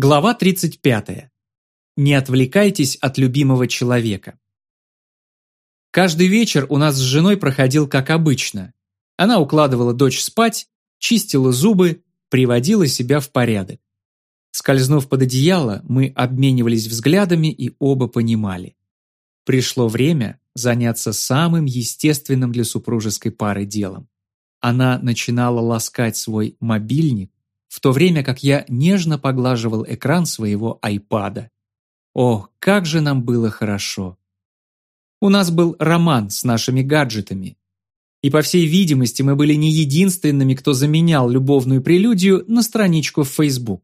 Глава 35. Не отвлекайтесь от любимого человека. Каждый вечер у нас с женой проходил как обычно. Она укладывала дочь спать, чистила зубы, приводила себя в порядок. Скользнув под одеяло, мы обменивались взглядами и оба понимали. Пришло время заняться самым естественным для супружеской пары делом. Она начинала ласкать свой мобильник, в то время как я нежно поглаживал экран своего айпада. О, как же нам было хорошо! У нас был роман с нашими гаджетами. И, по всей видимости, мы были не единственными, кто заменял любовную прелюдию на страничку в Facebook.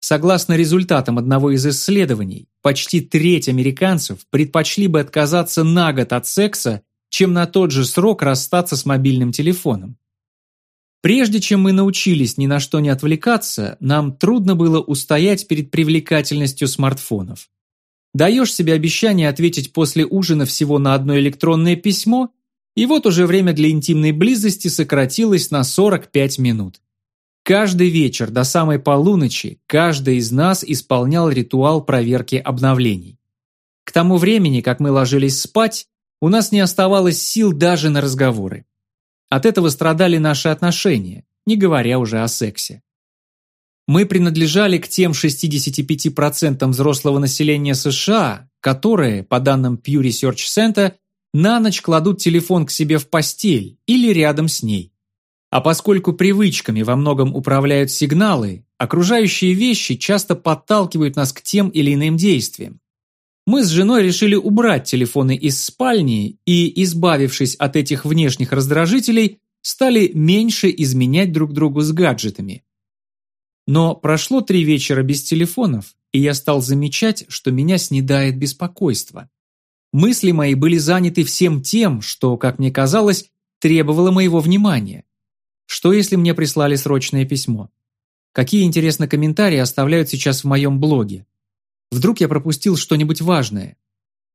Согласно результатам одного из исследований, почти треть американцев предпочли бы отказаться на год от секса, чем на тот же срок расстаться с мобильным телефоном. Прежде чем мы научились ни на что не отвлекаться, нам трудно было устоять перед привлекательностью смартфонов. Даешь себе обещание ответить после ужина всего на одно электронное письмо, и вот уже время для интимной близости сократилось на 45 минут. Каждый вечер до самой полуночи каждый из нас исполнял ритуал проверки обновлений. К тому времени, как мы ложились спать, у нас не оставалось сил даже на разговоры. От этого страдали наши отношения, не говоря уже о сексе. Мы принадлежали к тем 65% взрослого населения США, которые, по данным Pew Research Center, на ночь кладут телефон к себе в постель или рядом с ней. А поскольку привычками во многом управляют сигналы, окружающие вещи часто подталкивают нас к тем или иным действиям. Мы с женой решили убрать телефоны из спальни и, избавившись от этих внешних раздражителей, стали меньше изменять друг другу с гаджетами. Но прошло три вечера без телефонов, и я стал замечать, что меня снедает беспокойство. Мысли мои были заняты всем тем, что, как мне казалось, требовало моего внимания. Что если мне прислали срочное письмо? Какие, интересно, комментарии оставляют сейчас в моем блоге? Вдруг я пропустил что-нибудь важное.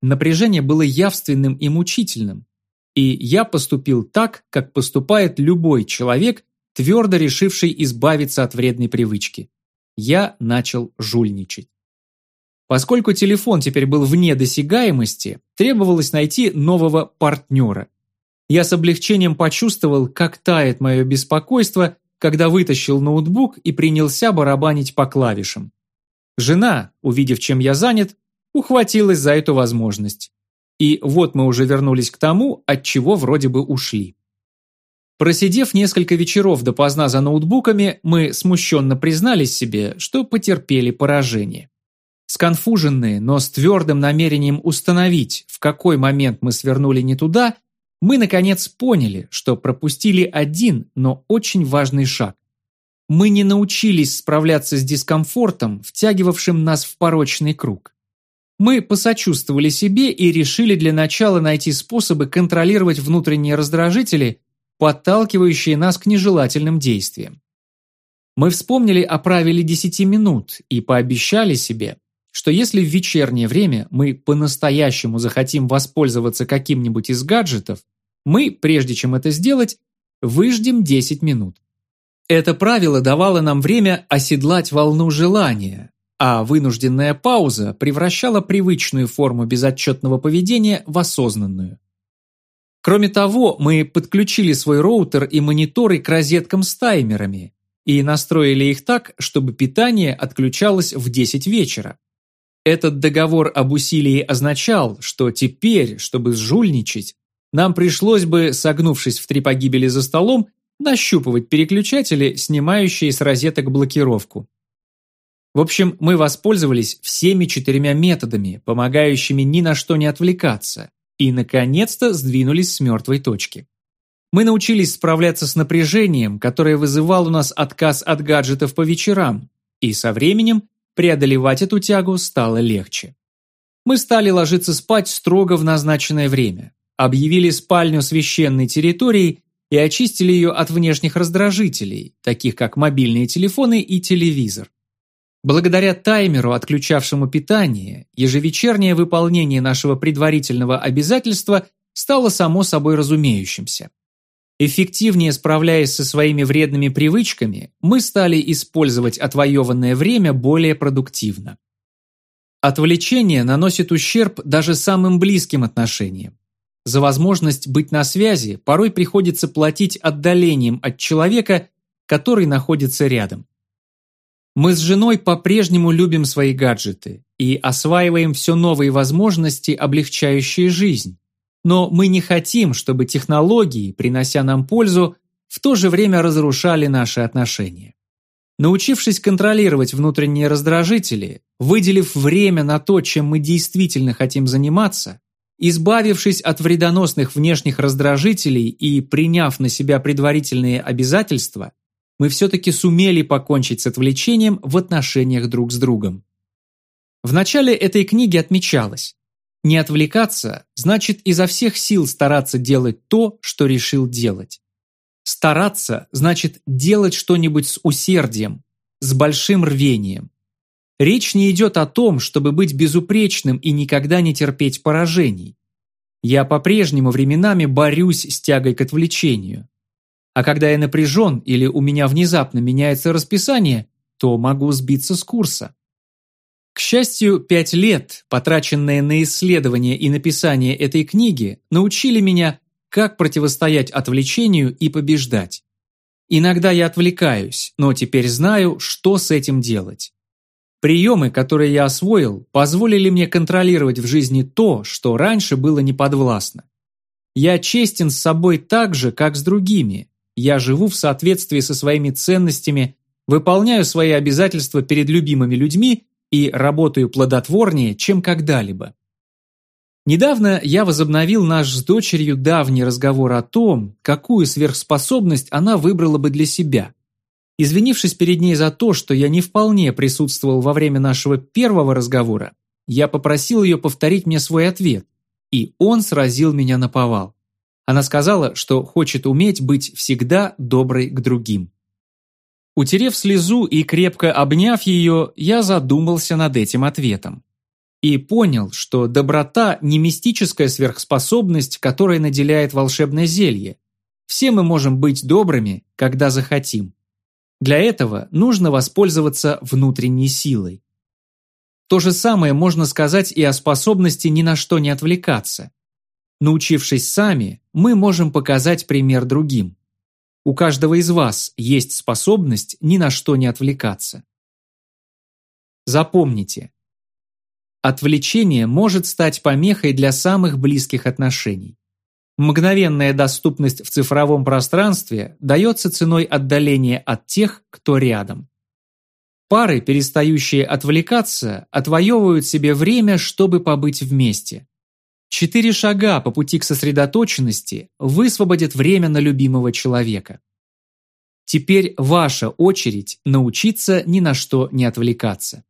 Напряжение было явственным и мучительным. И я поступил так, как поступает любой человек, твердо решивший избавиться от вредной привычки. Я начал жульничать. Поскольку телефон теперь был вне досягаемости, требовалось найти нового партнера. Я с облегчением почувствовал, как тает мое беспокойство, когда вытащил ноутбук и принялся барабанить по клавишам. Жена, увидев, чем я занят, ухватилась за эту возможность. И вот мы уже вернулись к тому, от чего вроде бы ушли. Просидев несколько вечеров допоздна за ноутбуками, мы смущенно признались себе, что потерпели поражение. Сконфуженные, но с твердым намерением установить, в какой момент мы свернули не туда, мы наконец поняли, что пропустили один, но очень важный шаг мы не научились справляться с дискомфортом, втягивавшим нас в порочный круг. Мы посочувствовали себе и решили для начала найти способы контролировать внутренние раздражители, подталкивающие нас к нежелательным действиям. Мы вспомнили о правиле 10 минут и пообещали себе, что если в вечернее время мы по-настоящему захотим воспользоваться каким-нибудь из гаджетов, мы, прежде чем это сделать, выждем 10 минут. Это правило давало нам время оседлать волну желания, а вынужденная пауза превращала привычную форму безотчетного поведения в осознанную. Кроме того, мы подключили свой роутер и мониторы к розеткам с таймерами и настроили их так, чтобы питание отключалось в 10 вечера. Этот договор об усилии означал, что теперь, чтобы сжульничать, нам пришлось бы, согнувшись в три погибели за столом, нащупывать переключатели, снимающие с розеток блокировку. В общем, мы воспользовались всеми четырьмя методами, помогающими ни на что не отвлекаться, и, наконец-то, сдвинулись с мертвой точки. Мы научились справляться с напряжением, которое вызывал у нас отказ от гаджетов по вечерам, и со временем преодолевать эту тягу стало легче. Мы стали ложиться спать строго в назначенное время, объявили спальню священной территорией и очистили ее от внешних раздражителей, таких как мобильные телефоны и телевизор. Благодаря таймеру, отключавшему питание, ежевечернее выполнение нашего предварительного обязательства стало само собой разумеющимся. Эффективнее справляясь со своими вредными привычками, мы стали использовать отвоеванное время более продуктивно. Отвлечение наносит ущерб даже самым близким отношениям. За возможность быть на связи порой приходится платить отдалением от человека, который находится рядом. Мы с женой по-прежнему любим свои гаджеты и осваиваем все новые возможности, облегчающие жизнь. Но мы не хотим, чтобы технологии, принося нам пользу, в то же время разрушали наши отношения. Научившись контролировать внутренние раздражители, выделив время на то, чем мы действительно хотим заниматься, Избавившись от вредоносных внешних раздражителей и приняв на себя предварительные обязательства, мы все-таки сумели покончить с отвлечением в отношениях друг с другом. В начале этой книги отмечалось, не отвлекаться значит изо всех сил стараться делать то, что решил делать. Стараться значит делать что-нибудь с усердием, с большим рвением. Речь не идет о том, чтобы быть безупречным и никогда не терпеть поражений. Я по-прежнему временами борюсь с тягой к отвлечению. А когда я напряжен или у меня внезапно меняется расписание, то могу сбиться с курса. К счастью, пять лет, потраченные на исследование и написание этой книги, научили меня, как противостоять отвлечению и побеждать. Иногда я отвлекаюсь, но теперь знаю, что с этим делать. Приемы, которые я освоил, позволили мне контролировать в жизни то, что раньше было неподвластно. Я честен с собой так же, как с другими. Я живу в соответствии со своими ценностями, выполняю свои обязательства перед любимыми людьми и работаю плодотворнее, чем когда-либо. Недавно я возобновил наш с дочерью давний разговор о том, какую сверхспособность она выбрала бы для себя. Извинившись перед ней за то, что я не вполне присутствовал во время нашего первого разговора, я попросил ее повторить мне свой ответ, и он сразил меня на повал. Она сказала, что хочет уметь быть всегда доброй к другим. Утерев слезу и крепко обняв ее, я задумался над этим ответом. И понял, что доброта не мистическая сверхспособность, которая наделяет волшебное зелье. Все мы можем быть добрыми, когда захотим. Для этого нужно воспользоваться внутренней силой. То же самое можно сказать и о способности ни на что не отвлекаться. Научившись сами, мы можем показать пример другим. У каждого из вас есть способность ни на что не отвлекаться. Запомните, отвлечение может стать помехой для самых близких отношений. Мгновенная доступность в цифровом пространстве дается ценой отдаления от тех, кто рядом. Пары, перестающие отвлекаться, отвоевывают себе время, чтобы побыть вместе. Четыре шага по пути к сосредоточенности высвободят время на любимого человека. Теперь ваша очередь научиться ни на что не отвлекаться.